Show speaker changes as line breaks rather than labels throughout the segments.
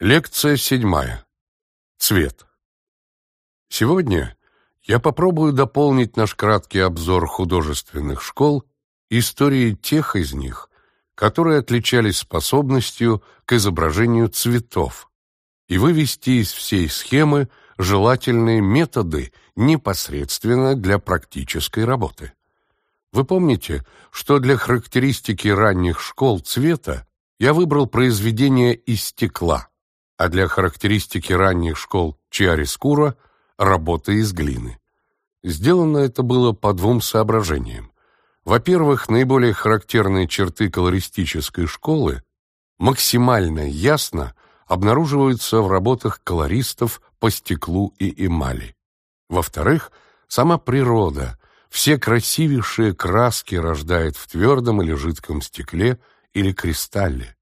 Лекция седьмая. Цвет. Сегодня я попробую дополнить наш краткий обзор художественных школ историей тех из них, которые отличались способностью к изображению цветов, и вывести из всей схемы желательные методы непосредственно для практической работы. Вы помните, что для характеристики ранних школ цвета я выбрал произведение из стекла – а для характеристики ранних школ Чиарискура – работа из глины. Сделано это было по двум соображениям. Во-первых, наиболее характерные черты колористической школы максимально ясно обнаруживаются в работах колористов по стеклу и эмали. Во-вторых, сама природа, все красивейшие краски рождает в твердом или жидком стекле или кристалле.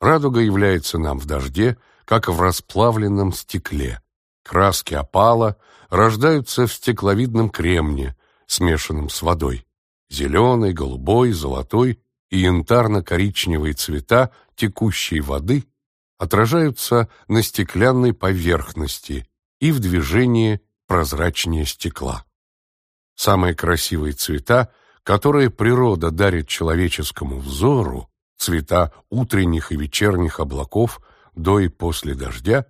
Радуга является нам в дожде – как в расплавленном стекле. Краски опала рождаются в стекловидном кремне, смешанном с водой. Зеленый, голубой, золотой и янтарно-коричневые цвета текущей воды отражаются на стеклянной поверхности и в движении прозрачнее стекла. Самые красивые цвета, которые природа дарит человеческому взору, цвета утренних и вечерних облаков, до и после дождя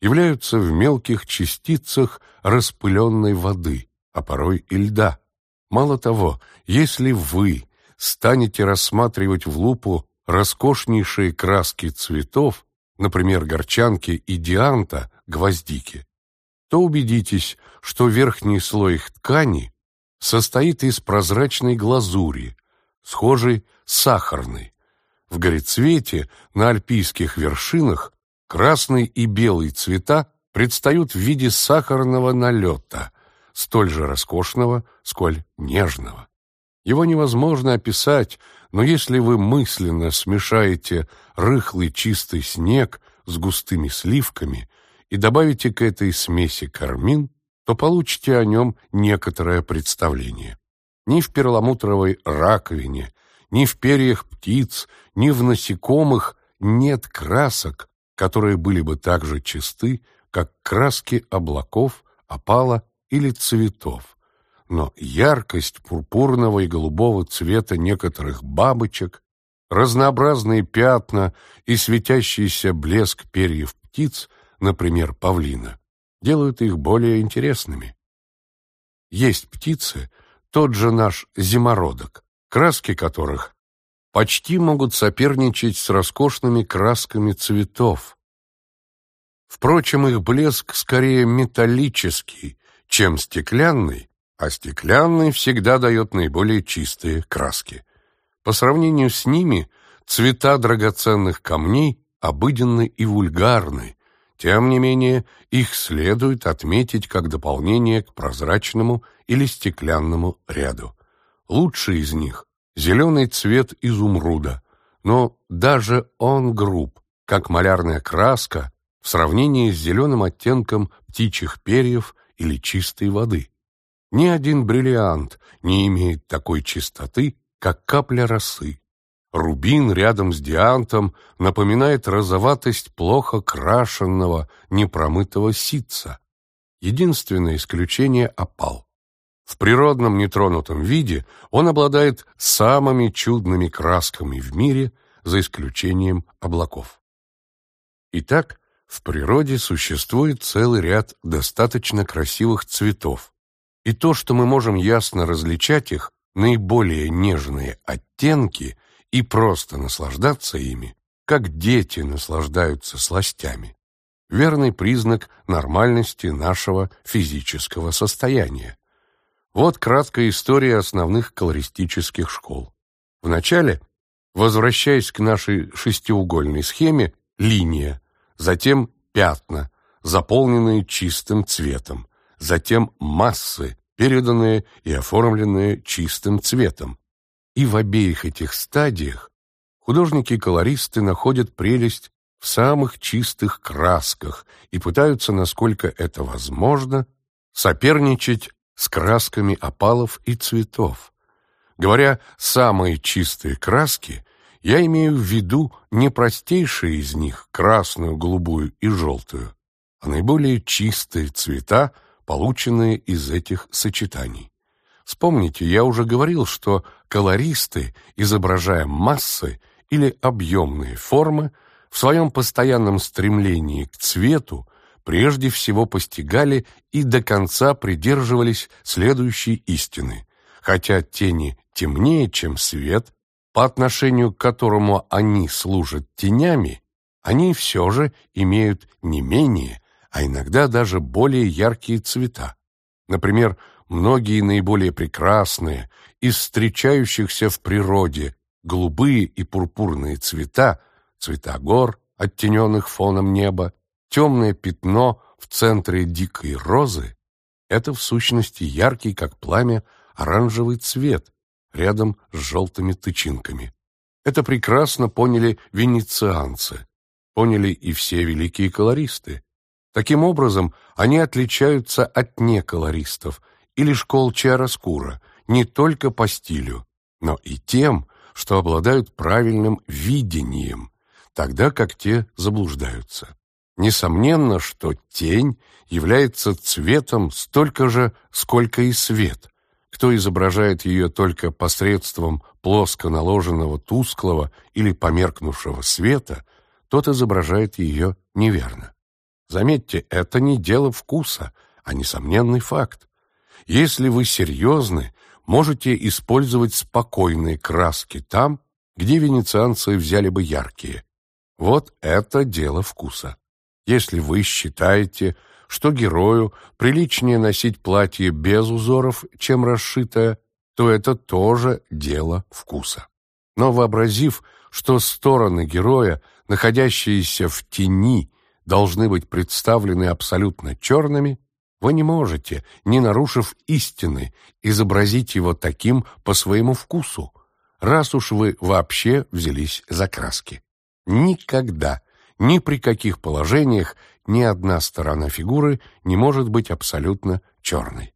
являются в мелких частицах распыленной воды, а порой и льда. Мало того, если вы станете рассматривать в лупу роскошнейшие краски цветов, например, горчанки и дианта, гвоздики, то убедитесь, что верхний слой их ткани состоит из прозрачной глазури, схожей с сахарной. В горецвете на альпийских вершинах красный и белый цвета предстают в виде сахарного налета, столь же роскошного, сколь нежного. Его невозможно описать, но если вы мысленно смешаете рыхлый чистый снег с густыми сливками и добавите к этой смеси кармин, то получите о нем некоторое представление. Ни в перламутровой раковине, ни в перьях птиц, ни в насекомых нет красок, которые были бы так же чисты, как краски облаков, опала или цветов. Но яркость пурпурного и голубого цвета некоторых бабочек, разнообразные пятна и светящийся блеск перьев птиц, например, павлина, делают их более интересными. Есть птицы, тот же наш зимородок, краски которых почти могут соперничать с роскошными красками цветов. Впрочем, их блеск скорее металлический, чем стеклянный, а стеклянный всегда дает наиболее чистые краски. По сравнению с ними цвета драгоценных камней обыденны и вульгарны, тем не менее их следует отметить как дополнение к прозрачному или стеклянному ряду. Лучший из них зеленый цвет изумруда, но даже он груб, как малярная краска в сравнении с зеленым оттенком птичьих перьев или чистой воды. Ни один бриллиант не имеет такой чистоты, как капля росы. Рубин рядом с диантом напоминает розоватость плохо крашенного, непромытого ситца. Единственное исключение — опал. В природном нетронутом виде он обладает самыми чудными красками в мире, за исключением облаков. Итак, в природе существует целый ряд достаточно красивых цветов, и то, что мы можем ясно различать их, наиболее нежные оттенки и просто наслаждаться ими, как дети наслаждаются сластями, верный признак нормальности нашего физического состояния. Вот краткая история основных колористических школ. Вначале, возвращаясь к нашей шестиугольной схеме, линия, затем пятна, заполненные чистым цветом, затем массы, переданные и оформленные чистым цветом. И в обеих этих стадиях художники-колористы находят прелесть в самых чистых красках и пытаются, насколько это возможно, соперничать с красками опалов и цветов. Говоря «самые чистые краски», Я имею в виду не простейшие из них, красную, голубую и желтую, а наиболее чистые цвета, полученные из этих сочетаний. Вспомните, я уже говорил, что колористы, изображая массы или объемные формы, в своем постоянном стремлении к цвету прежде всего постигали и до конца придерживались следующей истины. Хотя тени темнее, чем свет, по отношению к которому они служат тенями, они все же имеют не менее, а иногда даже более яркие цвета. Например, многие наиболее прекрасные из встречающихся в природе голубые и пурпурные цвета, цвета гор, оттененных фоном неба, темное пятно в центре дикой розы — это в сущности яркий, как пламя, оранжевый цвет рядом с желтыми тычинками. Это прекрасно поняли венецианцы, поняли и все великие колористы. Таким образом, они отличаются от неколористов или школ Чиароскура не только по стилю, но и тем, что обладают правильным видением, тогда как те заблуждаются. Несомненно, что тень является цветом столько же, сколько и свет. Кто изображает ее только посредством плоско наложенного тусклого или померкнувшего света, тот изображает ее неверно. Заметьте, это не дело вкуса, а несомненный факт. Если вы серьезны, можете использовать спокойные краски там, где венецианцы взяли бы яркие. Вот это дело вкуса. Если вы считаете, что герою приличнее носить платье без узоров, чем расшитое, то это тоже дело вкуса. Но вообразив, что стороны героя, находящиеся в тени, должны быть представлены абсолютно черными, вы не можете, не нарушив истины, изобразить его таким по своему вкусу, раз уж вы вообще взялись за краски. Никогда, ни при каких положениях ни одна сторона фигуры не может быть абсолютно черной.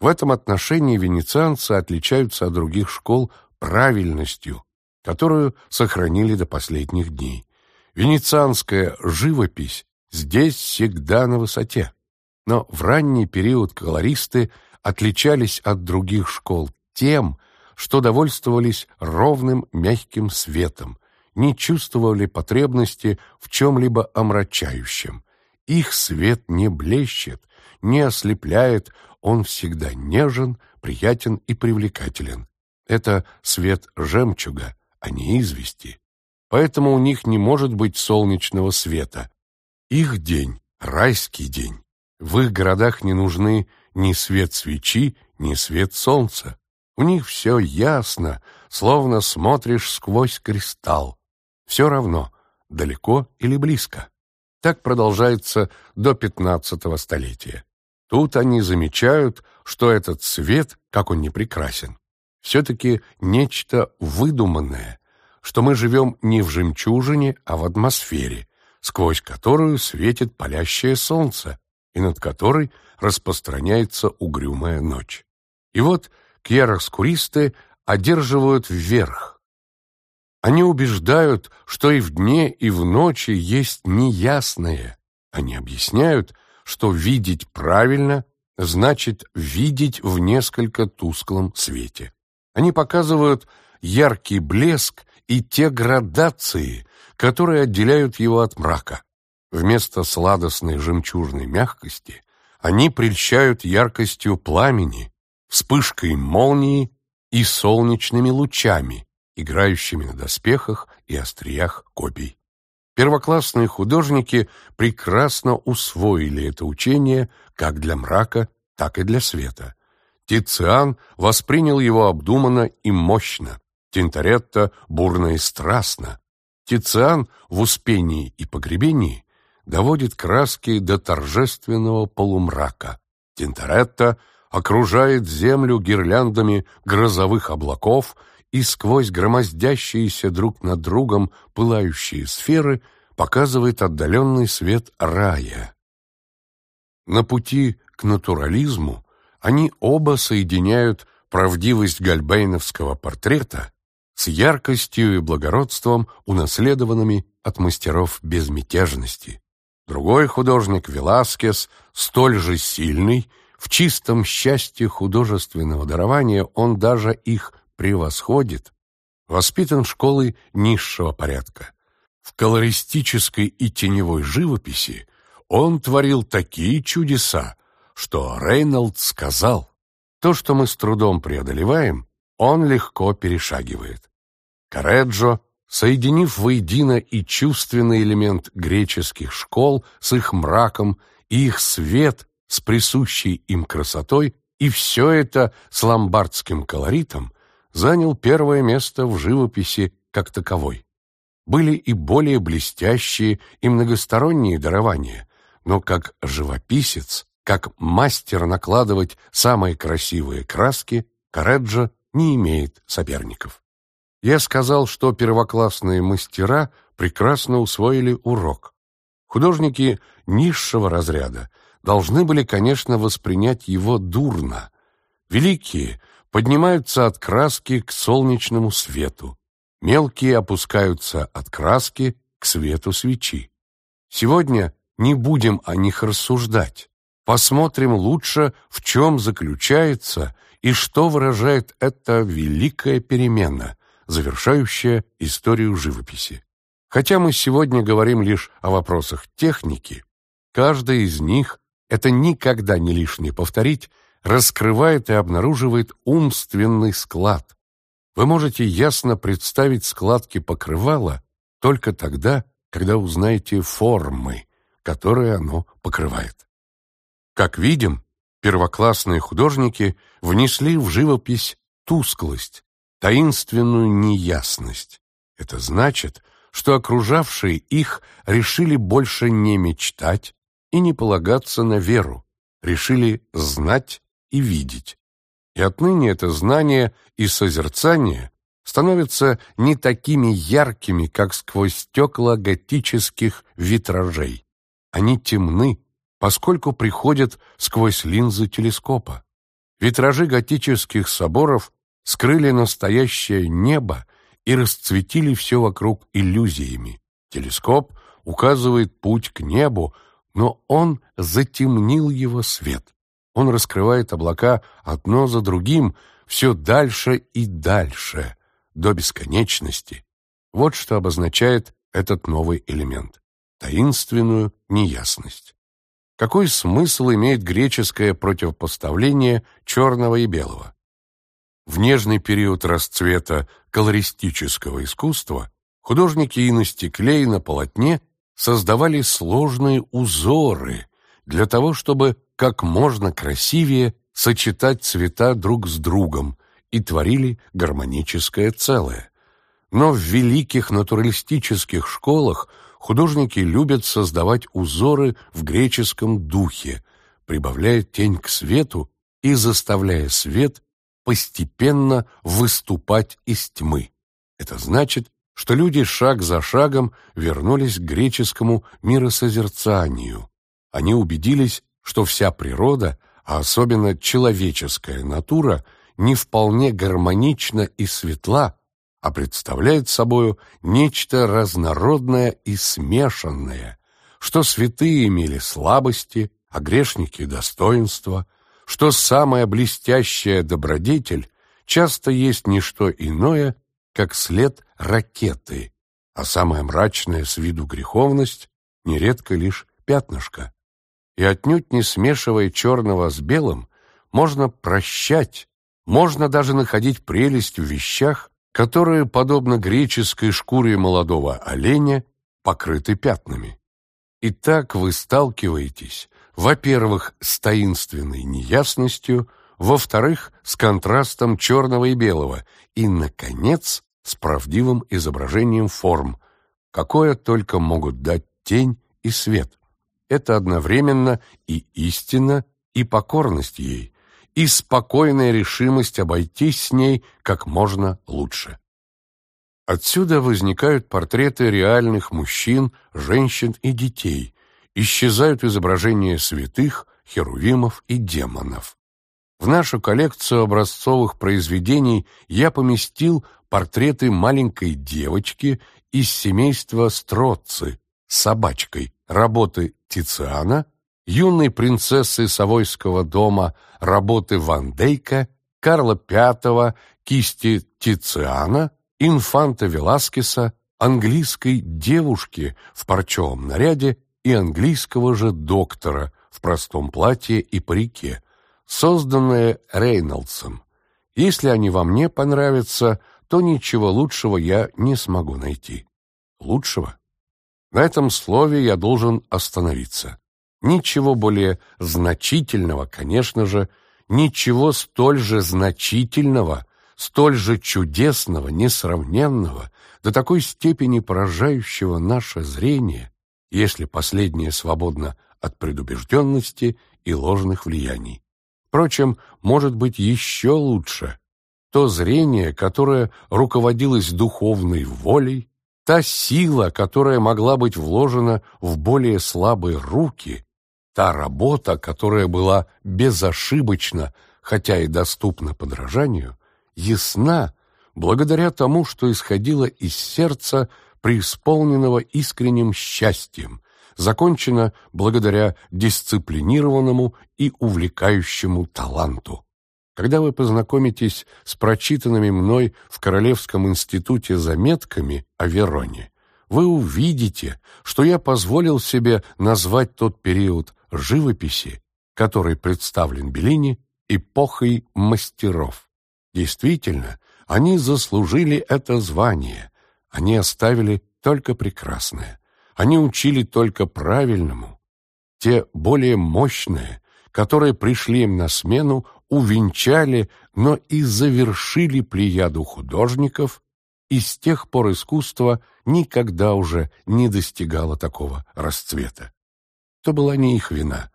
В этом отношении венецианцы отличаются от других школ правильностью, которую сохранили до последних дней. Венецианская живопись здесь всегда на высоте. Но в ранний период колористы отличались от других школ тем, что довольствовались ровным мягким светом, не чувствовали потребности в чем-либо омрачающем. Их свет не блещет, не ослепляет, он всегда нежен, приятен и привлекателен. Это свет жемчуга, а не извести. Поэтому у них не может быть солнечного света. Их день — райский день. В их городах не нужны ни свет свечи, ни свет солнца. У них все ясно, словно смотришь сквозь кристалл. Все равно, далеко или близко. Так продолжается до пятнадцатого столетия. Тут они замечают, что этот свет, как он не прекрасен, все-таки нечто выдуманное, что мы живем не в жемчужине, а в атмосфере, сквозь которую светит палящее солнце, и над которой распространяется угрюмая ночь. И вот кьяроскуристы одерживают вверх. Они убеждают, что и в дне, и в ночи есть неясное. Они объясняют, что видеть правильно значит видеть в несколько тусклом свете. Они показывают яркий блеск и те градации, которые отделяют его от мрака. Вместо сладостной жемчужной мягкости они прельщают яркостью пламени, вспышкой молнии и солнечными лучами, играющими на доспехах и остриях копий. Первоклассные художники прекрасно усвоили это учение как для мрака, так и для света. Тициан воспринял его обдуманно и мощно, Тинторетто бурно и страстно. Тициан в «Успении и погребении» доводит краски до торжественного полумрака. Тинторетто окружает землю гирляндами грозовых облаков и сквозь громоздящиеся друг над другом пылающие сферы показывает отдаленный свет рая. На пути к натурализму они оба соединяют правдивость гальбейновского портрета с яркостью и благородством, унаследованными от мастеров безмятежности. Другой художник, Веласкес, столь же сильный, в чистом счастье художественного дарования он даже их превосходит, воспитан школой низшего порядка. В колористической и теневой живописи он творил такие чудеса, что Рейнольд сказал, то, что мы с трудом преодолеваем, он легко перешагивает. Кареджо, соединив воедино и чувственный элемент греческих школ с их мраком и их свет с присущей им красотой, и все это с ломбардским колоритом, занял первое место в живописи как таковой. Были и более блестящие и многосторонние дарования, но как живописец, как мастер накладывать самые красивые краски, Кареджо не имеет соперников. Я сказал, что первоклассные мастера прекрасно усвоили урок. Художники низшего разряда должны были, конечно, воспринять его дурно. Великие поднимаются от краски к солнечному свету, мелкие опускаются от краски к свету свечи. Сегодня не будем о них рассуждать. Посмотрим лучше, в чем заключается и что выражает эта великая перемена, завершающая историю живописи. Хотя мы сегодня говорим лишь о вопросах техники, каждая из них, это никогда не лишнее повторить, раскрывает и обнаруживает умственный склад. Вы можете ясно представить складки покрывала только тогда, когда узнаете формы, которые оно покрывает. Как видим, первоклассные художники внесли в живопись тусклость, таинственную неясность. Это значит, что окружавшие их решили больше не мечтать и не полагаться на веру, решили знать и видеть. И отныне это знание и созерцание становятся не такими яркими, как сквозь стекла готических витражей. Они темны, поскольку приходят сквозь линзы телескопа. Витражи готических соборов скрыли настоящее небо и расцветили все вокруг иллюзиями. Телескоп указывает путь к небу, но он затемнил его свет. Он раскрывает облака одно за другим, все дальше и дальше, до бесконечности. Вот что обозначает этот новый элемент — таинственную неясность. Какой смысл имеет греческое противопоставление черного и белого? В нежный период расцвета колористического искусства художники и на стекле, и на полотне создавали сложные узоры для того, чтобы как можно красивее сочетать цвета друг с другом и творили гармоническое целое. Но в великих натуралистических школах художники любят создавать узоры в греческом духе, прибавляя тень к свету и заставляя свет постепенно выступать из тьмы. Это значит, что люди шаг за шагом вернулись к греческому миросозерцанию. Они убедились, что вся природа, а особенно человеческая натура, не вполне гармонична и светла, а представляет собою нечто разнородное и смешанное, что святые имели слабости, а грешники — достоинства, что самая блестящая добродетель часто есть не что иное, как след ракеты, а самая мрачная с виду греховность нередко лишь пятнышко и отнюдь не смешивая черного с белым, можно прощать, можно даже находить прелесть в вещах, которые, подобно греческой шкуре молодого оленя, покрыты пятнами. Итак, вы сталкиваетесь, во-первых, с таинственной неясностью, во-вторых, с контрастом черного и белого, и, наконец, с правдивым изображением форм, какое только могут дать тень и свет это одновременно и истина, и покорность ей, и спокойная решимость обойтись с ней как можно лучше. Отсюда возникают портреты реальных мужчин, женщин и детей, исчезают изображения святых, херувимов и демонов. В нашу коллекцию образцовых произведений я поместил портреты маленькой девочки из семейства Строцци с собачкой, работы Тициана, юной принцессы Савойского дома, работы Ван Дейка, Карла V, кисти Тициана, инфанта Веласкеса, английской девушки в парчевом наряде и английского же доктора в простом платье и парике, созданное Рейнольдсом. Если они вам не понравятся, то ничего лучшего я не смогу найти. Лучшего? На этом слове я должен остановиться. Ничего более значительного, конечно же, ничего столь же значительного, столь же чудесного, несравненного, до такой степени поражающего наше зрение, если последнее свободно от предубежденности и ложных влияний. Впрочем, может быть еще лучше. То зрение, которое руководилось духовной волей, та сила, которая могла быть вложена в более слабые руки, та работа, которая была безошибочна, хотя и доступна подражанию, ясна благодаря тому, что исходило из сердца, преисполненного искренним счастьем, закончено благодаря дисциплинированному и увлекающему таланту. Когда вы познакомитесь с прочитанными мной в Королевском институте заметками о Вероне, вы увидите, что я позволил себе назвать тот период живописи, который представлен Беллини, эпохой мастеров. Действительно, они заслужили это звание, они оставили только прекрасное. Они учили только правильному. Те более мощные, которые пришли им на смену, увенчали, но и завершили плеяду художников, и с тех пор искусство никогда уже не достигало такого расцвета. То была не их вина.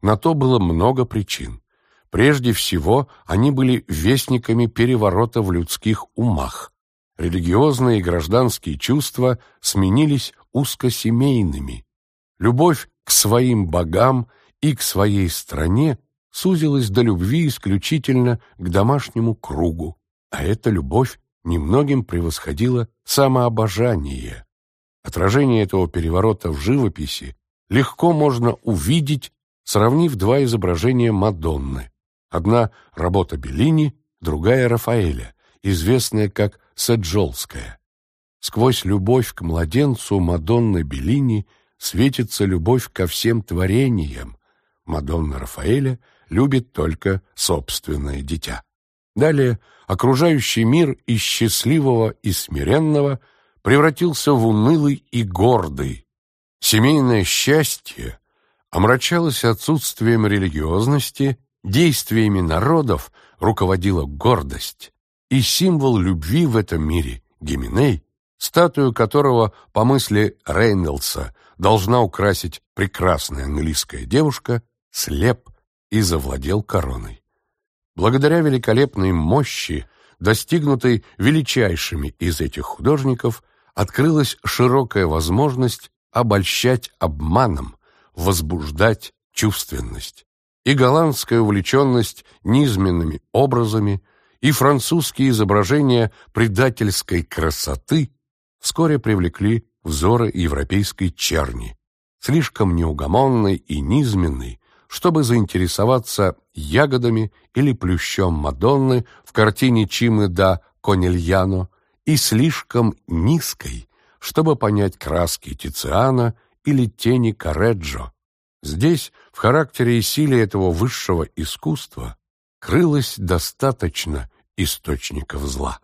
На то было много причин. Прежде всего, они были вестниками переворота в людских умах. Религиозные и гражданские чувства сменились узкосемейными. Любовь к своим богам и к своей стране сузилась до любви исключительно к домашнему кругу, а эта любовь немногим превосходила самообожание. Отражение этого переворота в живописи легко можно увидеть, сравнив два изображения Мадонны. Одна — работа Беллини, другая — Рафаэля, известная как Саджолская. Сквозь любовь к младенцу Мадонны Беллини светится любовь ко всем творениям. Мадонна Рафаэля любит только собственное дитя. Далее окружающий мир из счастливого и смиренного превратился в унылый и гордый. Семейное счастье омрачалось отсутствием религиозности, действиями народов руководила гордость, и символ любви в этом мире, Гименей, статую которого, по мысли Рейнольдса, должна украсить прекрасная английская девушка, слеп и завладел короной. Благодаря великолепной мощи, достигнутой величайшими из этих художников, открылась широкая возможность обольщать обманом, возбуждать чувственность. И голландская увлеченность низменными образами – и французские изображения предательской красоты вскоре привлекли взоры европейской черни, слишком неугомонной и низменной, чтобы заинтересоваться ягодами или плющом Мадонны в картине Чимы да Конельяно и слишком низкой, чтобы понять краски Тициана или тени Кареджо. Здесь, в характере и силе этого высшего искусства, крылось достаточно источников зла.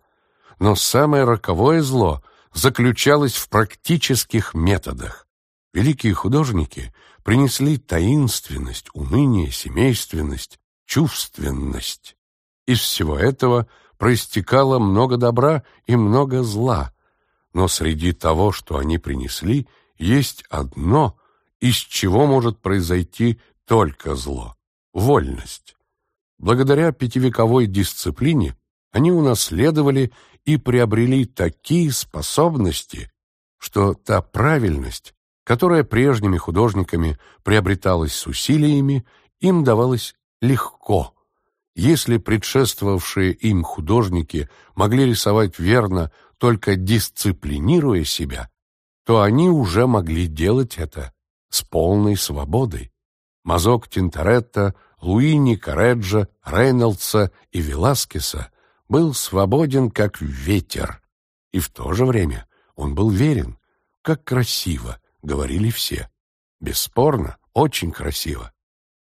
Но самое роковое зло заключалось в практических методах. Великие художники принесли таинственность, уныние, семейственность, чувственность. Из всего этого проистекало много добра и много зла, но среди того, что они принесли, есть одно, из чего может произойти только зло — вольность. Благодаря пятивековой дисциплине они унаследовали и приобрели такие способности, что та правильность, которая прежними художниками приобреталась с усилиями, им давалась легко, Если предшествовавшие им художники могли рисовать верно, только дисциплинируя себя, то они уже могли делать это с полной свободой. Мазок Тинторетто, Луини Кареджа, Рейнольдса и Веласкеса был свободен, как ветер, и в то же время он был верен. Как красиво, говорили все. Бесспорно, очень красиво.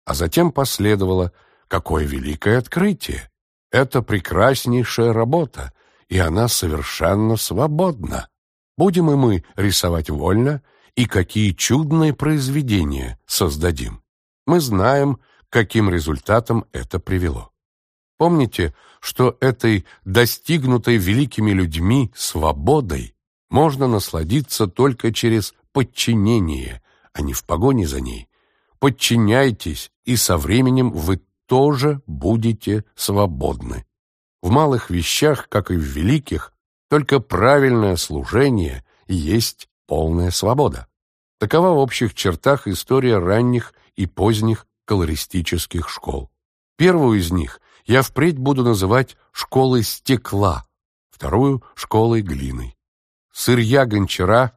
А затем последовало «Какое великое открытие! Это прекраснейшая работа, и она совершенно свободна. Будем и мы рисовать вольно, и какие чудные произведения создадим. Мы знаем, каким результатом это привело. Помните, что этой достигнутой великими людьми свободой можно насладиться только через подчинение, а не в погоне за ней. Подчиняйтесь, и со временем вы тоже будете свободны. В малых вещах, как и в великих, только правильное служение есть полная свобода. Такова в общих чертах история ранних и поздних колористических школ. Первую из них я впредь буду называть школой стекла, вторую — школой глиной. Сырья гончара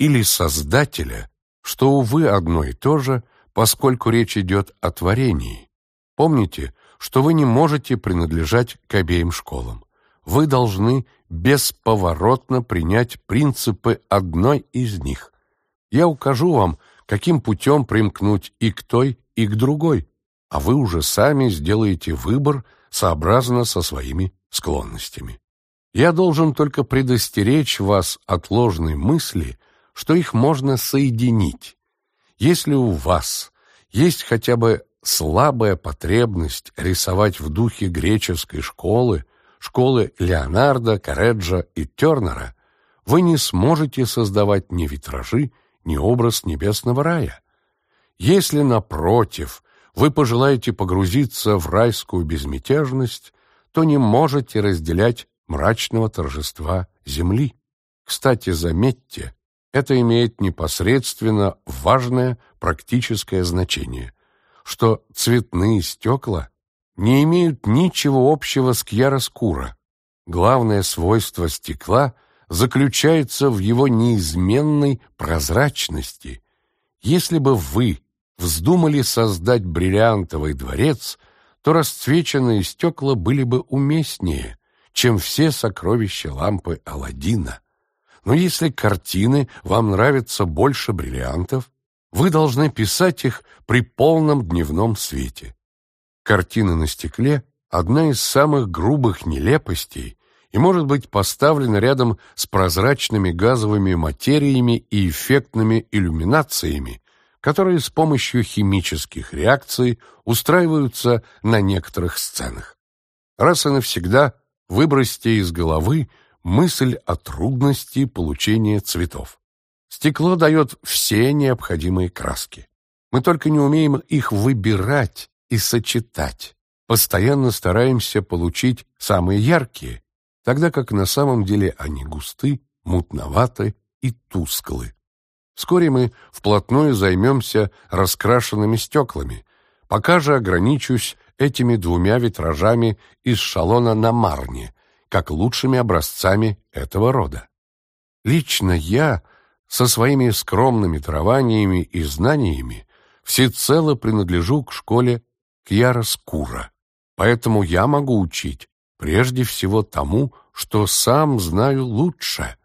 или создателя, что, увы, одно и то же, поскольку речь идет о творении. Помните, что вы не можете принадлежать к обеим школам. Вы должны бесповоротно принять принципы одной из них. Я укажу вам, каким путем примкнуть и к той, и к другой, а вы уже сами сделаете выбор сообразно со своими склонностями. Я должен только предостеречь вас от ложной мысли, что их можно соединить. Если у вас есть хотя бы слабая потребность рисовать в духе греческой школы, школы Леонардо, Кареджа и Тернера, вы не сможете создавать ни витражи, ни образ небесного рая. Если, напротив, вы пожелаете погрузиться в райскую безмятежность, то не можете разделять мрачного торжества земли. Кстати, заметьте, это имеет непосредственно важное практическое значение, что цветные стекла не имеют ничего общего с кьяроскура. Главное свойство стекла заключается в его неизменной прозрачности. Если бы вы вздумали создать бриллиантовый дворец, то расцвеченные стекла были бы уместнее, чем все сокровища лампы Аладдина. Но если картины вам нравятся больше бриллиантов, вы должны писать их при полном дневном свете. Картина на стекле – одна из самых грубых нелепостей и может быть поставлена рядом с прозрачными газовыми материями и эффектными иллюминациями, которые с помощью химических реакций устраиваются на некоторых сценах. Раз и навсегда выбросьте из головы мысль о трудности получения цветов. Стекло дает все необходимые краски. Мы только не умеем их выбирать и сочетать. Постоянно стараемся получить самые яркие, тогда как на самом деле они густы, мутноваты и тусклы. Вскоре мы вплотную займемся раскрашенными стеклами. Пока же ограничусь этими двумя витражами из шалона на Марне, как лучшими образцами этого рода. Лично я со своими скромными дарованиями и знаниями всецело принадлежу к школе Кьяроскура, поэтому я могу учить прежде всего тому, что сам знаю лучше.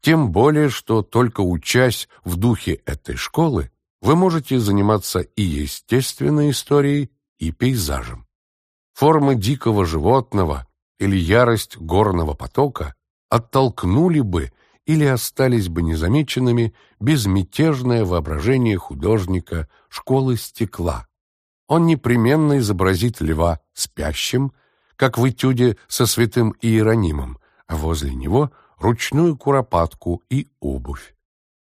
Тем более, что только учась в духе этой школы, вы можете заниматься и естественной историей, и пейзажем. Форма дикого животного или ярость горного потока оттолкнули бы или остались бы незамеченными безмятежное воображение художника школы стекла. Он непременно изобразит льва спящим, как в этюде со святым Иеронимом, а возле него — ручную куропатку и обувь.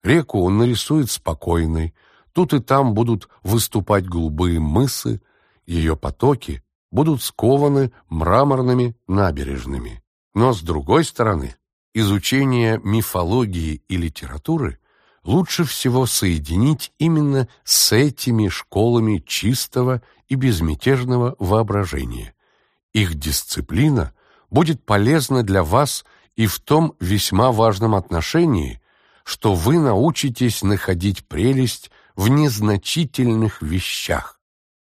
Реку он нарисует спокойной, тут и там будут выступать голубые мысы, ее потоки будут скованы мраморными набережными. Но, с другой стороны, изучение мифологии и литературы лучше всего соединить именно с этими школами чистого и безмятежного воображения. Их дисциплина будет полезна для вас и в том весьма важном отношении, что вы научитесь находить прелесть в незначительных вещах.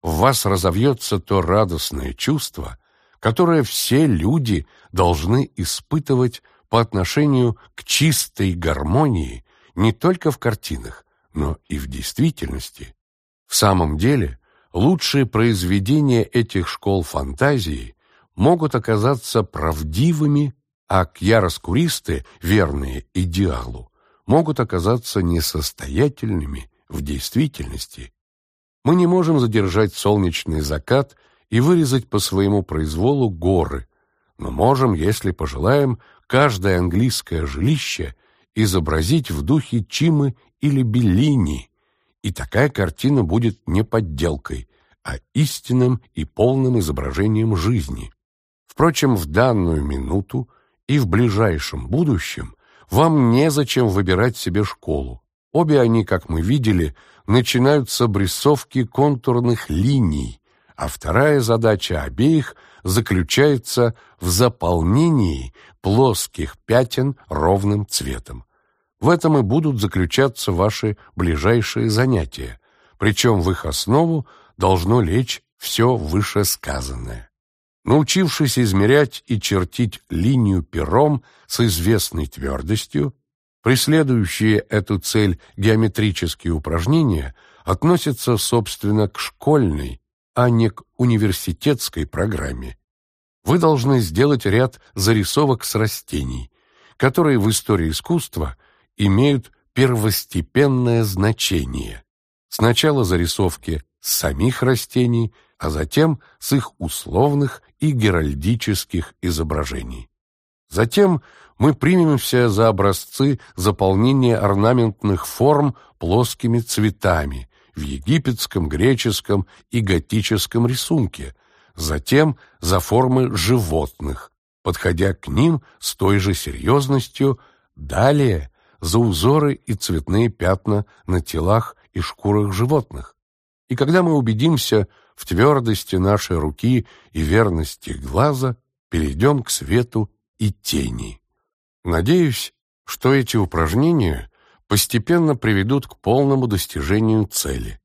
В вас разовьется то радостное чувство, которое все люди должны испытывать по отношению к чистой гармонии не только в картинах, но и в действительности. В самом деле, лучшие произведения этих школ фантазии могут оказаться правдивыми, а кьяроскуристы, верные идеалу, могут оказаться несостоятельными в действительности. Мы не можем задержать солнечный закат и вырезать по своему произволу горы, но можем, если пожелаем, каждое английское жилище изобразить в духе Чимы или Беллини, и такая картина будет не подделкой, а истинным и полным изображением жизни. Впрочем, в данную минуту и в ближайшем будущем вам незачем выбирать себе школу. Обе они, как мы видели, начинают с обрисовки контурных линий, а вторая задача обеих заключается в заполнении плоских пятен ровным цветом. В этом и будут заключаться ваши ближайшие занятия, причем в их основу должно лечь все вышесказанное. Научившись измерять и чертить линию пером с известной твердостью, преследующие эту цель геометрические упражнения относятся, собственно, к школьной, а не к университетской программе. Вы должны сделать ряд зарисовок с растений, которые в истории искусства имеют первостепенное значение. Сначала зарисовки самих растений, а затем с их условных и геральдических изображений. Затем мы примемся за образцы заполнения орнаментных форм плоскими цветами в египетском, греческом и готическом рисунке, затем за формы животных, подходя к ним с той же серьезностью, далее за узоры и цветные пятна на телах и шкурах животных. И когда мы убедимся в твердости нашей руки и верности глаза, перейдем к свету и тени. Надеюсь, что эти упражнения постепенно приведут к полному достижению цели.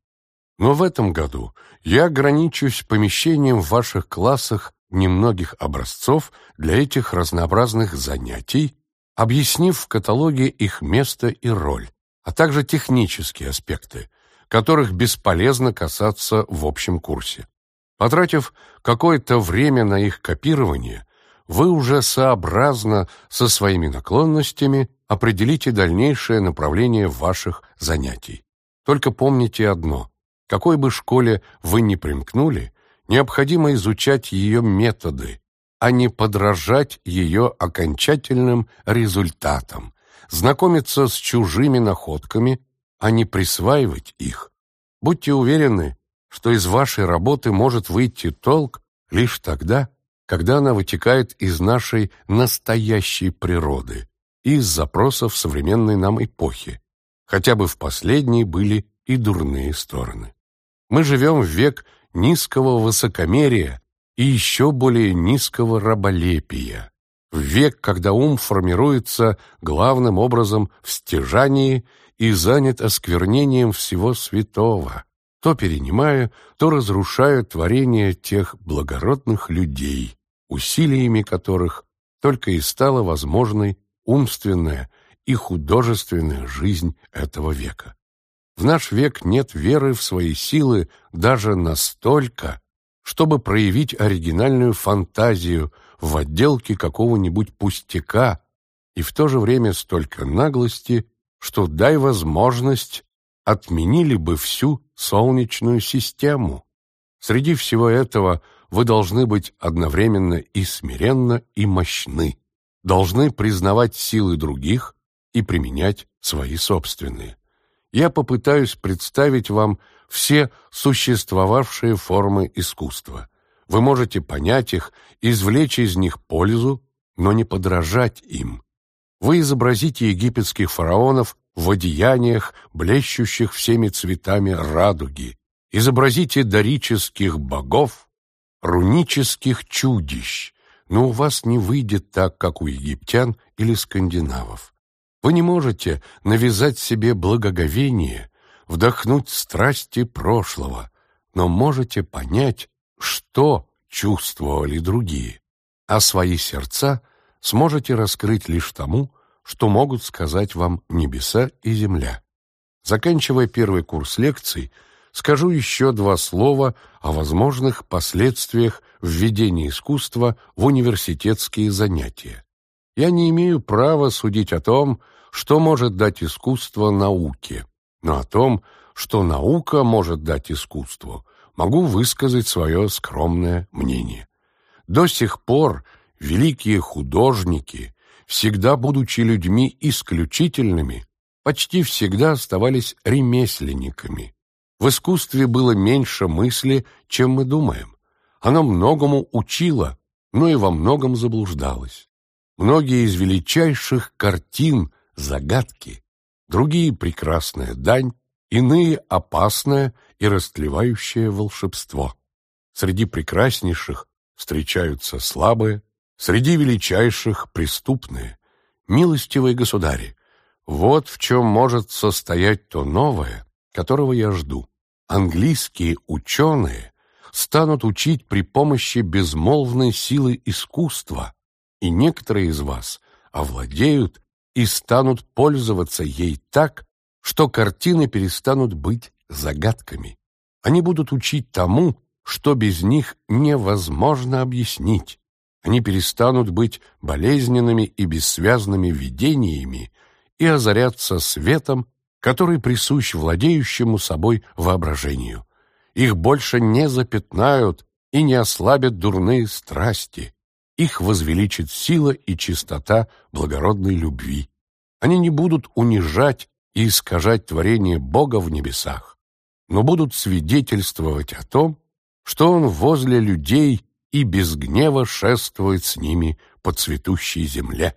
Но в этом году я ограничусь помещением в ваших классах немногих образцов для этих разнообразных занятий объяснив в каталоге их место и роль, а также технические аспекты, которых бесполезно касаться в общем курсе. Потратив какое-то время на их копирование, вы уже сообразно со своими наклонностями определите дальнейшее направление ваших занятий. Только помните одно. Какой бы школе вы ни примкнули, необходимо изучать ее методы, а не подражать ее окончательным результатам, знакомиться с чужими находками, а не присваивать их. Будьте уверены, что из вашей работы может выйти толк лишь тогда, когда она вытекает из нашей настоящей природы из запросов современной нам эпохи, хотя бы в последней были и дурные стороны. Мы живем в век низкого высокомерия и еще более низкого раболепия. В век, когда ум формируется главным образом в стяжании и занят осквернением всего святого, то перенимая, то разрушая творение тех благородных людей, усилиями которых только и стала возможной умственная и художественная жизнь этого века. В наш век нет веры в свои силы даже настолько, чтобы проявить оригинальную фантазию в отделке какого-нибудь пустяка и в то же время столько наглости, что дай возможность, отменили бы всю Солнечную систему. Среди всего этого вы должны быть одновременно и смиренно, и мощны, должны признавать силы других и применять свои собственные. Я попытаюсь представить вам все существовавшие формы искусства. Вы можете понять их, извлечь из них пользу, но не подражать им. Вы изобразите египетских фараонов в одеяниях, блещущих всеми цветами радуги. Изобразите дорических богов, рунических чудищ, но у вас не выйдет так, как у египтян или скандинавов. Вы не можете навязать себе благоговение, вдохнуть страсти прошлого, но можете понять, что чувствовали другие, а свои сердца сможете раскрыть лишь тому, что могут сказать вам небеса и земля. Заканчивая первый курс лекций, скажу еще два слова о возможных последствиях введения искусства в университетские занятия. Я не имею права судить о том, что может дать искусство науке, но о том, что наука может дать искусству, могу высказать свое скромное мнение. До сих пор великие художники, всегда будучи людьми исключительными, почти всегда оставались ремесленниками. В искусстве было меньше мысли, чем мы думаем. Оно многому учило, но и во многом заблуждалось. Многие из величайших картин — загадки, другие — прекрасная дань, иные — опасное и растлевающее волшебство. Среди прекраснейших встречаются слабые, среди величайших — преступные. Милостивые государи, вот в чем может состоять то новое, которого я жду. Английские ученые станут учить при помощи безмолвной силы искусства, и некоторые из вас овладеют и станут пользоваться ей так, что картины перестанут быть загадками. Они будут учить тому, что без них невозможно объяснить. Они перестанут быть болезненными и бессвязными видениями и озарятся светом, который присущ владеющему собой воображению. Их больше не запятнают и не ослабят дурные страсти. Их возвеличит сила и чистота благородной любви. Они не будут унижать и искажать творение Бога в небесах, но будут свидетельствовать о том, что Он возле людей и без гнева шествует с ними по цветущей земле.